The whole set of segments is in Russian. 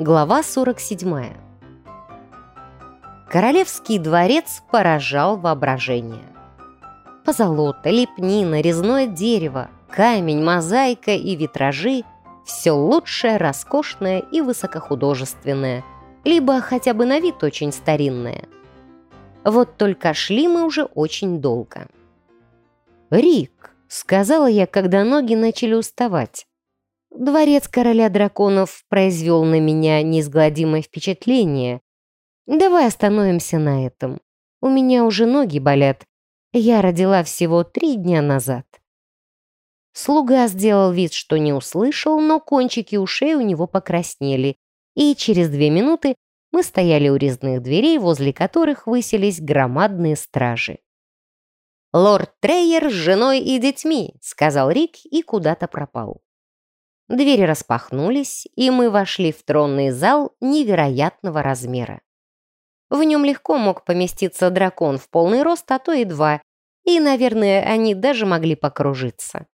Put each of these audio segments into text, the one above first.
Глава 47. Королевский дворец поражал воображение. Позолота, лепнина, резное дерево, камень, мозаика и витражи – все лучшее, роскошное и высокохудожественное, либо хотя бы на вид очень старинное. Вот только шли мы уже очень долго. «Рик», — сказала я, когда ноги начали уставать. Дворец короля драконов произвел на меня неизгладимое впечатление. Давай остановимся на этом. У меня уже ноги болят. Я родила всего три дня назад. Слуга сделал вид, что не услышал, но кончики ушей у него покраснели, и через две минуты мы стояли у резных дверей, возле которых высились громадные стражи. «Лорд Трейер с женой и детьми», — сказал Рик и куда-то пропал. Двери распахнулись, и мы вошли в тронный зал невероятного размера. В нем легко мог поместиться дракон в полный рост, а то и два, и, наверное, они даже могли покружиться.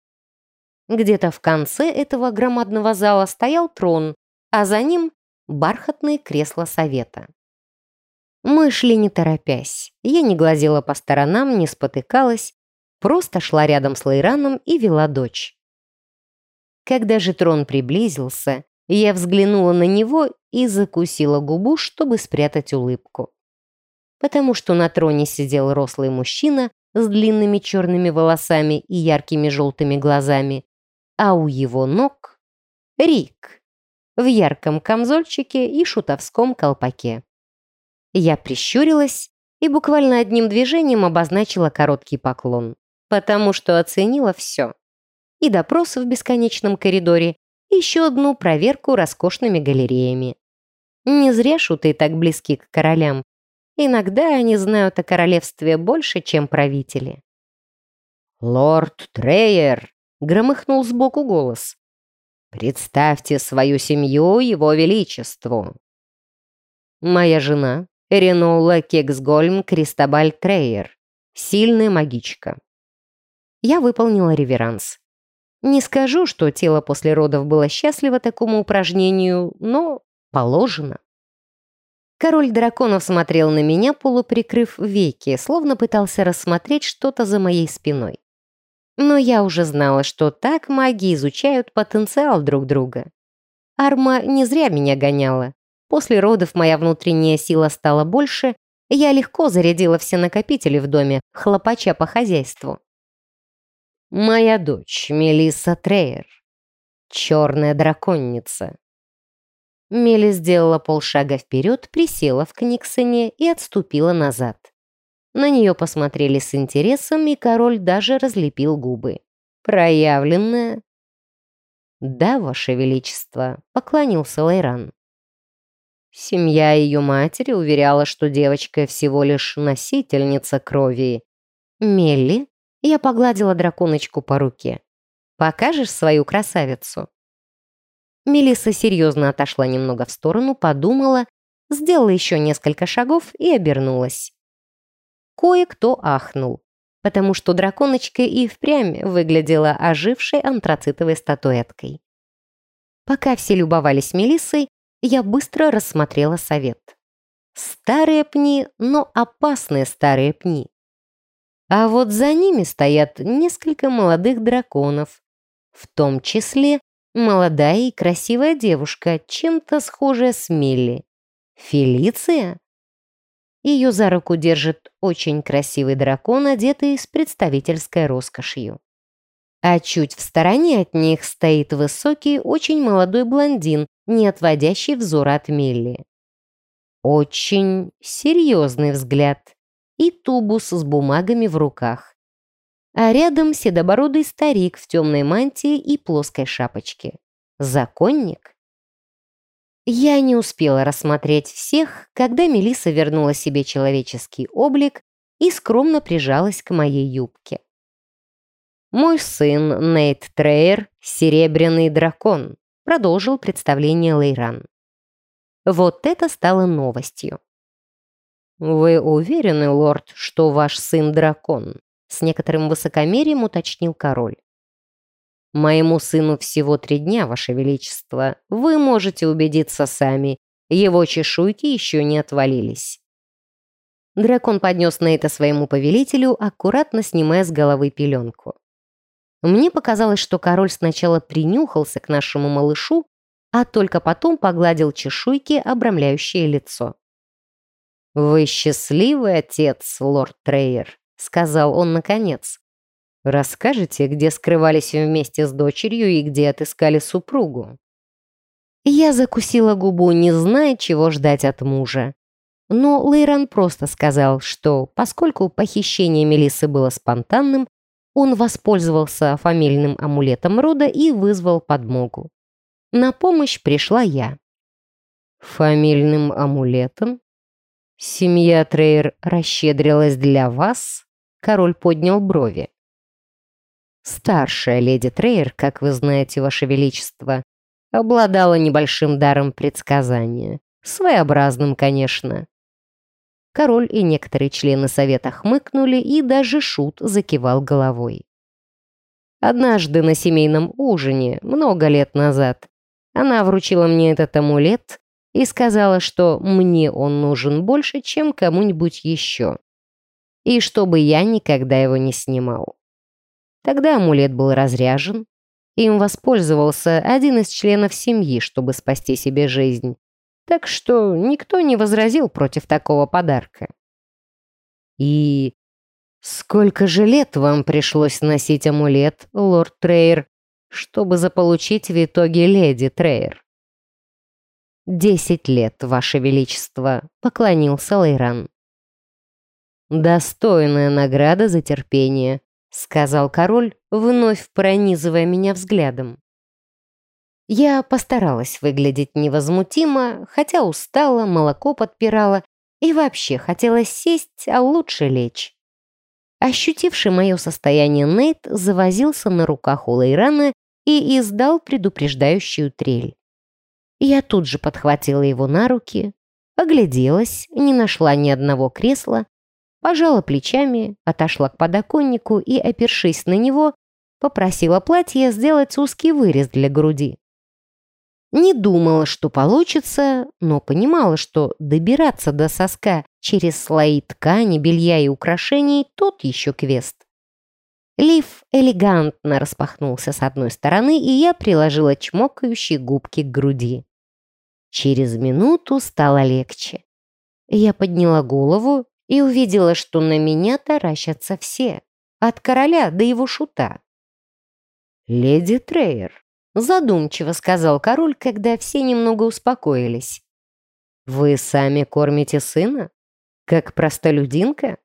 Где-то в конце этого громадного зала стоял трон, а за ним бархатные кресла совета. Мы шли не торопясь. Я не глазела по сторонам, не спотыкалась, просто шла рядом с Лейраном и вела дочь. Когда же трон приблизился, я взглянула на него и закусила губу, чтобы спрятать улыбку. Потому что на троне сидел рослый мужчина с длинными черными волосами и яркими желтыми глазами, а у его ног — Рик в ярком камзольчике и шутовском колпаке. Я прищурилась и буквально одним движением обозначила короткий поклон, потому что оценила все и допрос в бесконечном коридоре, и еще одну проверку роскошными галереями. Не зря шуты так близки к королям. Иногда они знают о королевстве больше, чем правители. «Лорд Трейер!» — громыхнул сбоку голос. «Представьте свою семью его величеству!» «Моя жена Ренула Кексгольм Кристобаль Трейер, сильная магичка». Я выполнила реверанс. Не скажу, что тело после родов было счастливо такому упражнению, но положено. Король драконов смотрел на меня, полуприкрыв веки, словно пытался рассмотреть что-то за моей спиной. Но я уже знала, что так маги изучают потенциал друг друга. Арма не зря меня гоняла. После родов моя внутренняя сила стала больше, я легко зарядила все накопители в доме, хлопача по хозяйству. Моя дочь, Мелисса Трейер. Черная драконница. Мели сделала полшага вперед, присела в Книксоне и отступила назад. На нее посмотрели с интересом, и король даже разлепил губы. Проявленная. «Да, ваше величество», — поклонился Лайран. Семья ее матери уверяла, что девочка всего лишь носительница крови. Мелли я погладила драконочку по руке. «Покажешь свою красавицу?» Мелисса серьезно отошла немного в сторону, подумала, сделала еще несколько шагов и обернулась. Кое-кто ахнул, потому что драконочка и впрямь выглядела ожившей антрацитовой статуэткой. Пока все любовались Мелиссой, я быстро рассмотрела совет. Старые пни, но опасные старые пни. А вот за ними стоят несколько молодых драконов, в том числе молодая и красивая девушка, чем-то схожая с Милли. Фелиция? Ее за руку держит очень красивый дракон, одетый с представительской роскошью. А чуть в стороне от них стоит высокий, очень молодой блондин, не отводящий взора от Милли. Очень серьезный взгляд и тубус с бумагами в руках. А рядом седобородый старик в темной мантии и плоской шапочке. Законник? Я не успела рассмотреть всех, когда Мелиса вернула себе человеческий облик и скромно прижалась к моей юбке. «Мой сын Нейт Трейер, серебряный дракон», продолжил представление Лейран. Вот это стало новостью. «Вы уверены, лорд, что ваш сын дракон?» С некоторым высокомерием уточнил король. Моему сыну всего три дня, Ваше Величество. Вы можете убедиться сами. Его чешуйки еще не отвалились». Дракон поднес на это своему повелителю, аккуратно снимая с головы пеленку. Мне показалось, что король сначала принюхался к нашему малышу, а только потом погладил чешуйки, обрамляющие лицо. «Вы счастливый отец, лорд Трейер», — сказал он наконец. «Расскажете, где скрывались вместе с дочерью и где отыскали супругу?» Я закусила губу, не зная, чего ждать от мужа. Но Лейран просто сказал, что поскольку похищение Мелисы было спонтанным, он воспользовался фамильным амулетом рода и вызвал подмогу. На помощь пришла я. «Фамильным амулетом? Семья Трейер расщедрилась для вас?» Король поднял брови. Старшая леди Трейер, как вы знаете, ваше величество, обладала небольшим даром предсказания. Своеобразным, конечно. Король и некоторые члены совета хмыкнули, и даже Шут закивал головой. Однажды на семейном ужине, много лет назад, она вручила мне этот амулет и сказала, что мне он нужен больше, чем кому-нибудь еще. И чтобы я никогда его не снимал. Тогда амулет был разряжен. Им воспользовался один из членов семьи, чтобы спасти себе жизнь. Так что никто не возразил против такого подарка. И сколько же лет вам пришлось носить амулет, лорд Трейер, чтобы заполучить в итоге леди Трейер? «Десять лет, Ваше Величество», — поклонился Лейран. «Достойная награда за терпение», — сказал король, вновь пронизывая меня взглядом. Я постаралась выглядеть невозмутимо, хотя устала, молоко подпирала и вообще хотела сесть, а лучше лечь. Ощутивший мое состояние Нейт завозился на руках у Лейрана и издал предупреждающую трель. Я тут же подхватила его на руки, огляделась, не нашла ни одного кресла, пожала плечами, отошла к подоконнику и, опершись на него, попросила платье сделать узкий вырез для груди. Не думала, что получится, но понимала, что добираться до соска через слои ткани, белья и украшений – тот еще квест. Лиф элегантно распахнулся с одной стороны, и я приложила чмокающие губки к груди. Через минуту стало легче. Я подняла голову и увидела, что на меня таращатся все, от короля до его шута. «Леди Трейер», Задумчиво сказал король, когда все немного успокоились. «Вы сами кормите сына? Как простолюдинка?»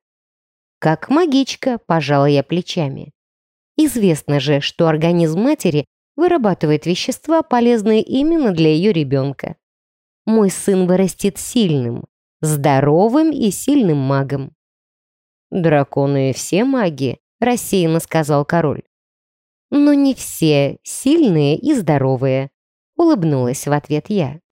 «Как магичка», – пожала я плечами. «Известно же, что организм матери вырабатывает вещества, полезные именно для ее ребенка. Мой сын вырастет сильным, здоровым и сильным магом». «Драконы все маги», – рассеянно сказал король. Но не все сильные и здоровые, улыбнулась в ответ я.